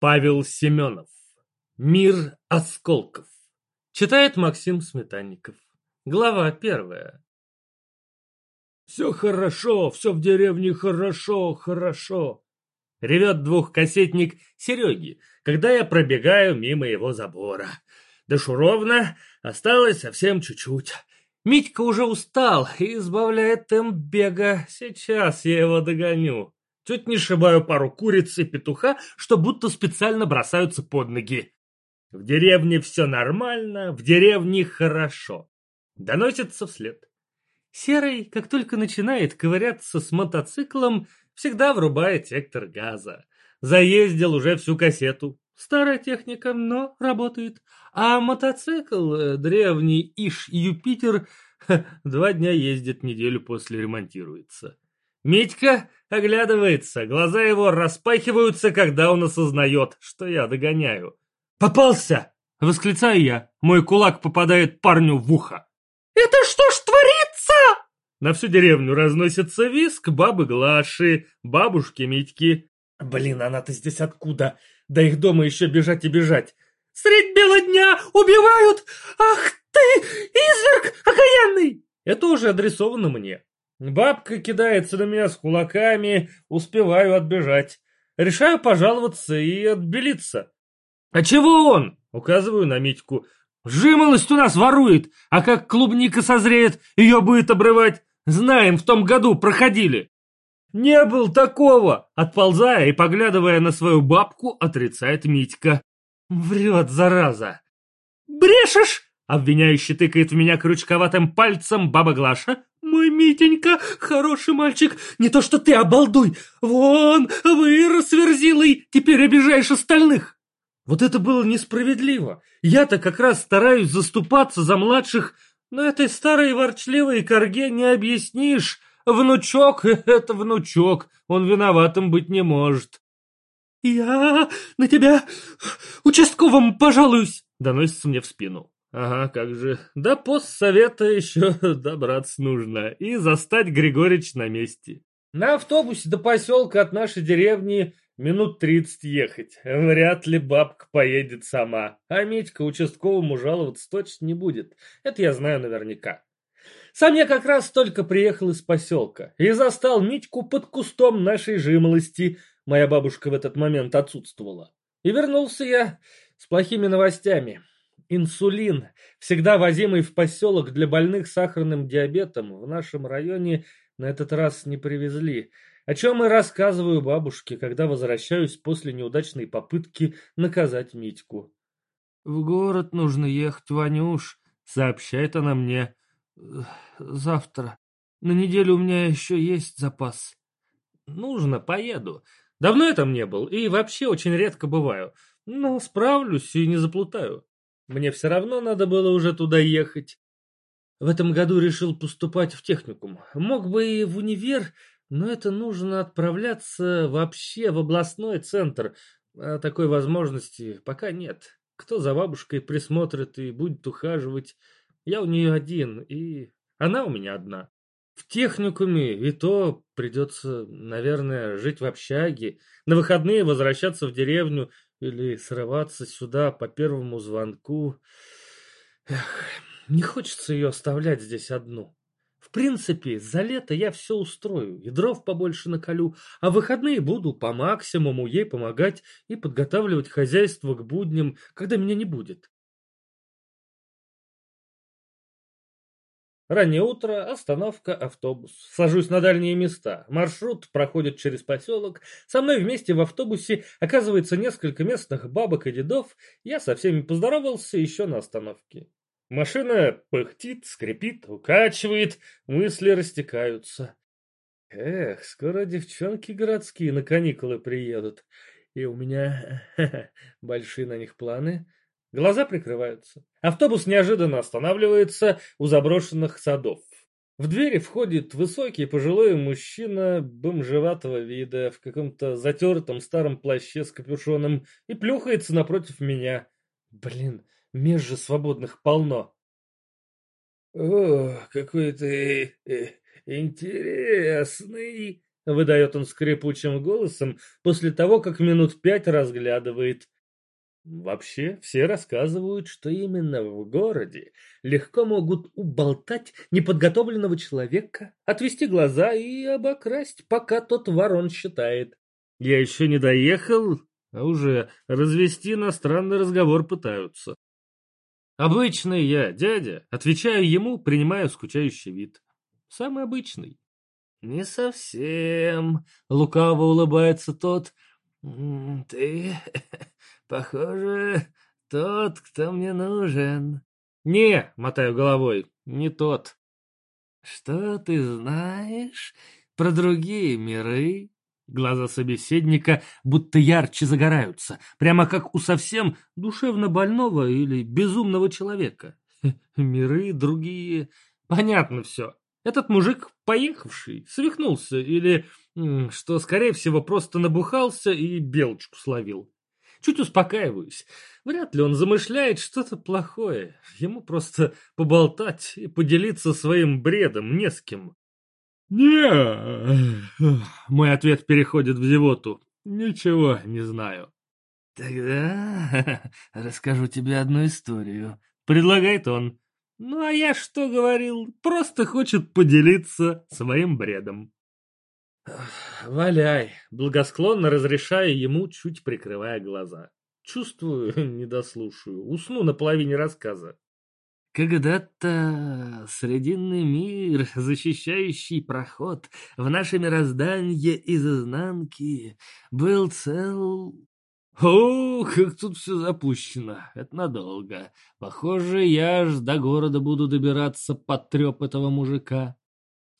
Павел Семенов. Мир осколков. Читает Максим Сметанников. Глава первая. «Все хорошо, все в деревне хорошо, хорошо!» Ревет двухкассетник Сереги, когда я пробегаю мимо его забора. Дышу ровно, осталось совсем чуть-чуть. Митька уже устал и избавляет темп бега. Сейчас я его догоню. Чуть не шибаю пару куриц и петуха, что будто специально бросаются под ноги. В деревне все нормально, в деревне хорошо. Доносится вслед. Серый, как только начинает ковыряться с мотоциклом, всегда врубает сектор газа. Заездил уже всю кассету. Старая техника, но работает. А мотоцикл, э, древний Иш Юпитер, два дня ездит, неделю после ремонтируется. Митька оглядывается, глаза его распахиваются, когда он осознает, что я догоняю. «Попался!» — восклицаю я. Мой кулак попадает парню в ухо. «Это что ж творится?» На всю деревню разносится виск бабы Глаши, бабушки Митьки. Блин, она-то здесь откуда? До их дома еще бежать и бежать. «Средь бела дня убивают! Ах ты, изверг окаянный!» Это уже адресовано мне. Бабка кидается на меня с кулаками, успеваю отбежать. Решаю пожаловаться и отбелиться. «А чего он?» — указываю на Митьку. «Жимолость у нас ворует, а как клубника созреет, ее будет обрывать. Знаем, в том году проходили». «Не был такого!» — отползая и поглядывая на свою бабку, отрицает Митька. «Врет, зараза!» «Брешешь!» — обвиняющий тыкает в меня крючковатым пальцем баба Глаша, мой Митенька, хороший мальчик, не то что ты, обалдуй. Вон, вырос верзилой, теперь обижаешь остальных. Вот это было несправедливо. Я-то как раз стараюсь заступаться за младших, но этой старой ворчливой корге не объяснишь. Внучок — это внучок, он виноватым быть не может. «Я на тебя участковым пожалуюсь!» — доносится мне в спину. Ага, как же. До постсовета еще добраться нужно и застать Григорич на месте. На автобусе до поселка от нашей деревни минут тридцать ехать. Вряд ли бабка поедет сама, а Митька участковому жаловаться точно не будет. Это я знаю наверняка. Сам я как раз только приехал из поселка и застал Митьку под кустом нашей жимолости. Моя бабушка в этот момент отсутствовала. И вернулся я с плохими новостями. Инсулин, всегда возимый в поселок для больных сахарным диабетом, в нашем районе на этот раз не привезли. О чем и рассказываю бабушке, когда возвращаюсь после неудачной попытки наказать Митьку. «В город нужно ехать, Ванюш», — сообщает она мне. «Завтра. На неделю у меня еще есть запас». «Нужно, поеду. Давно я там не был и вообще очень редко бываю, но справлюсь и не заплутаю». Мне все равно надо было уже туда ехать. В этом году решил поступать в техникум. Мог бы и в универ, но это нужно отправляться вообще в областной центр. А такой возможности пока нет. Кто за бабушкой присмотрит и будет ухаживать? Я у нее один, и она у меня одна. В техникуме и то придется, наверное, жить в общаге, на выходные возвращаться в деревню или срываться сюда по первому звонку. Эх, не хочется ее оставлять здесь одну. В принципе, за лето я все устрою, и дров побольше наколю, а в выходные буду по максимуму ей помогать и подготавливать хозяйство к будням, когда меня не будет. Раннее утро, остановка, автобус. Сажусь на дальние места. Маршрут проходит через поселок. Со мной вместе в автобусе оказывается несколько местных бабок и дедов. Я со всеми поздоровался еще на остановке. Машина пыхтит, скрипит, укачивает, мысли растекаются. Эх, скоро девчонки городские на каникулы приедут. И у меня большие на них планы. Глаза прикрываются. Автобус неожиданно останавливается у заброшенных садов. В двери входит высокий пожилой мужчина бомжеватого вида в каком-то затертом старом плаще с капюшоном и плюхается напротив меня. Блин, мест же свободных полно. «О, какой ты э, интересный!» выдает он скрипучим голосом после того, как минут пять разглядывает. Вообще, все рассказывают, что именно в городе легко могут уболтать неподготовленного человека, отвести глаза и обокрасть, пока тот ворон считает. Я еще не доехал, а уже развести на странный разговор пытаются. Обычный я, дядя, отвечаю ему, принимаю скучающий вид. Самый обычный. Не совсем, лукаво улыбается тот. Ты, похоже, тот, кто мне нужен. Не, мотаю головой, не тот. Что ты знаешь про другие миры? Глаза собеседника будто ярче загораются, прямо как у совсем душевно больного или безумного человека. Миры другие. Понятно все. Этот мужик поехавший, свихнулся или, что скорее всего, просто набухался и белочку словил. Чуть успокаиваюсь. Вряд ли он замышляет что-то плохое. Ему просто поболтать и поделиться своим бредом не с кем. «Не...» Мой ответ переходит в зевоту. «Ничего не знаю». «Тогда расскажу тебе одну историю», — предлагает он. «Ну а я что говорил? Просто хочет поделиться своим бредом». «Валяй», — благосклонно разрешаю ему, чуть прикрывая глаза. Чувствую, не дослушаю, усну на половине рассказа. Когда-то Срединный мир, защищающий проход в наше мироздание из изнанки, был цел... О, как тут все запущено. Это надолго. Похоже, я аж до города буду добираться под треп этого мужика.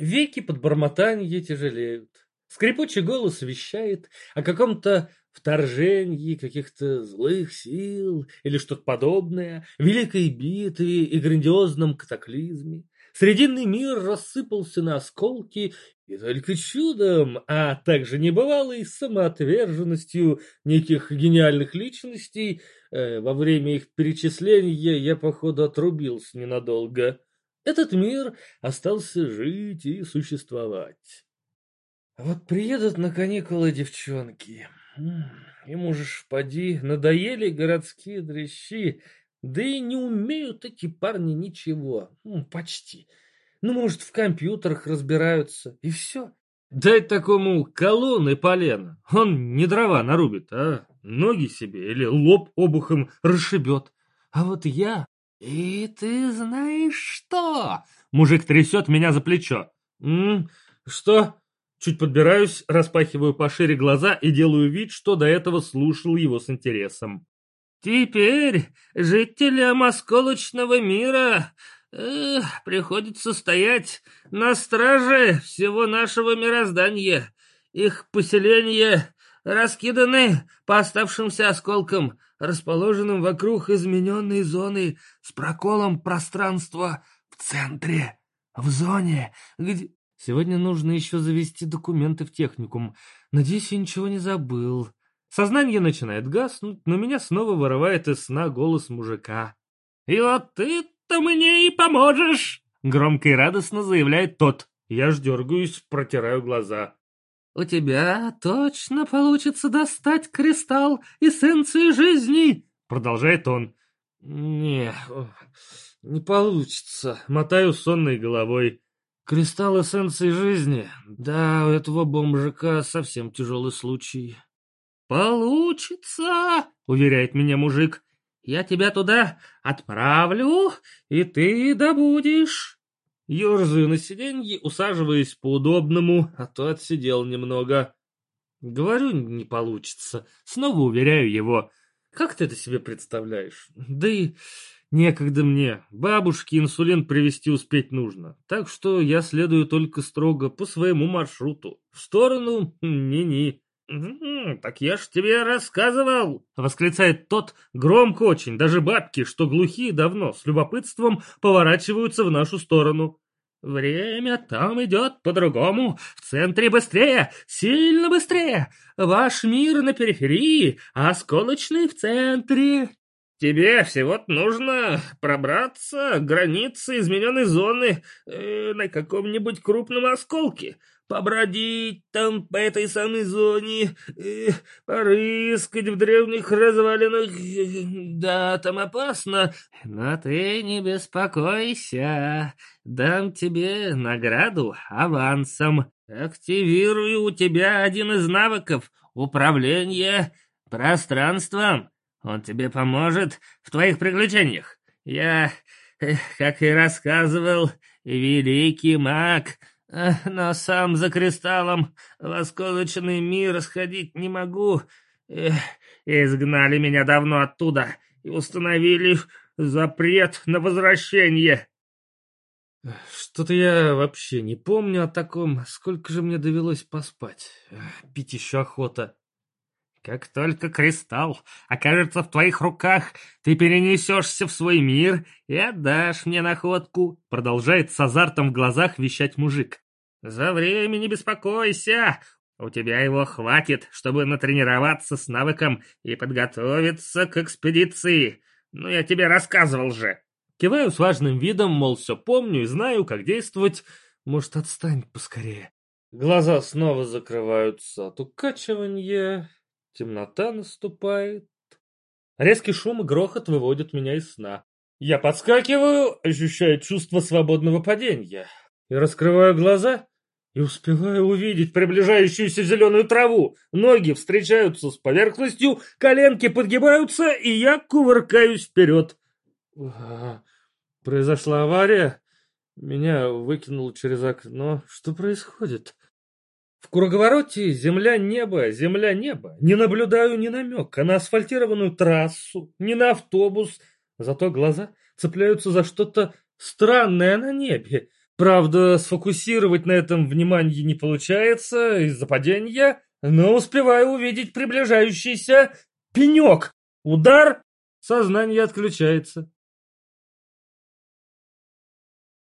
Веки под бормотанье тяжелеют. Скрипучий голос вещает о каком-то вторжении каких-то злых сил или что-то подобное, великой битве и грандиозном катаклизме. Срединный мир рассыпался на осколки, и только чудом, а также небывалой самоотверженностью неких гениальных личностей, э, во время их перечисления я, походу, отрубился ненадолго. Этот мир остался жить и существовать. Вот приедут на каникулы девчонки. Ему же поди, надоели городские дрищи, да и не умеют эти парни ничего. Почти. Ну, может, в компьютерах разбираются, и все. Дай такому колонны полено. Он не дрова нарубит, а ноги себе или лоб обухом расшибет. А вот я... И ты знаешь что? Мужик трясет меня за плечо. М что? Чуть подбираюсь, распахиваю пошире глаза и делаю вид, что до этого слушал его с интересом. «Теперь жителям осколочного мира э, приходится стоять на страже всего нашего мироздания. Их поселения раскиданы по оставшимся осколкам, расположенным вокруг измененной зоны с проколом пространства в центре, в зоне, где, Сегодня нужно еще завести документы в техникум. Надеюсь, я ничего не забыл. Сознание начинает гаснуть, но меня снова вырывает из сна голос мужика. «И вот ты-то мне и поможешь!» Громко и радостно заявляет тот. Я ж дергаюсь, протираю глаза. «У тебя точно получится достать кристалл эссенции жизни!» Продолжает он. «Не, не получится», — мотаю сонной головой. Кристалл эссенции жизни. Да, у этого бомжика совсем тяжелый случай. Получится, уверяет меня мужик. Я тебя туда отправлю, и ты добудешь. Ёрзаю на сиденье, усаживаясь по-удобному, а то отсидел немного. Говорю, не получится. Снова уверяю его. Как ты это себе представляешь? Да и Некогда мне. Бабушке инсулин привезти успеть нужно. Так что я следую только строго по своему маршруту. В сторону ни-ни. «Так я ж тебе рассказывал!» — восклицает тот громко очень. Даже бабки, что глухие давно, с любопытством поворачиваются в нашу сторону. «Время там идет по-другому. В центре быстрее, сильно быстрее. Ваш мир на периферии, а осколочный в центре. Тебе всего-то нужно пробраться к границе измененной зоны э, на каком-нибудь крупном осколке, побродить там по этой самой зоне, э, порыскать в древних развалинах. Да, там опасно. Но ты не беспокойся, дам тебе награду авансом. Активирую у тебя один из навыков управления пространством. Он тебе поможет в твоих приключениях. Я, э, как и рассказывал, великий маг, но сам за кристаллом в осколочный мир сходить не могу. Изгнали меня давно оттуда и установили запрет на возвращение. Что-то я вообще не помню о таком. Сколько же мне довелось поспать? Пить еще охота. Как только кристалл окажется в твоих руках, ты перенесешься в свой мир и отдашь мне находку, продолжает с азартом в глазах вещать мужик. За время не беспокойся, у тебя его хватит, чтобы натренироваться с навыком и подготовиться к экспедиции. Ну, я тебе рассказывал же. Киваю с важным видом, мол, все помню и знаю, как действовать. Может, отстань поскорее. Глаза снова закрываются от укачивания. Темнота наступает. Резкий шум и грохот выводят меня из сна. Я подскакиваю, ощущая чувство свободного падения. И раскрываю глаза и успеваю увидеть приближающуюся зеленую траву. Ноги встречаются с поверхностью, коленки подгибаются, и я кувыркаюсь вперед. Произошла авария. Меня выкинуло через окно. Что происходит? В круговороте земля-небо, земля-небо. Не наблюдаю ни намека на асфальтированную трассу, ни на автобус. Зато глаза цепляются за что-то странное на небе. Правда, сфокусировать на этом внимание не получается из-за падения, но успеваю увидеть приближающийся пенек. Удар, сознание отключается.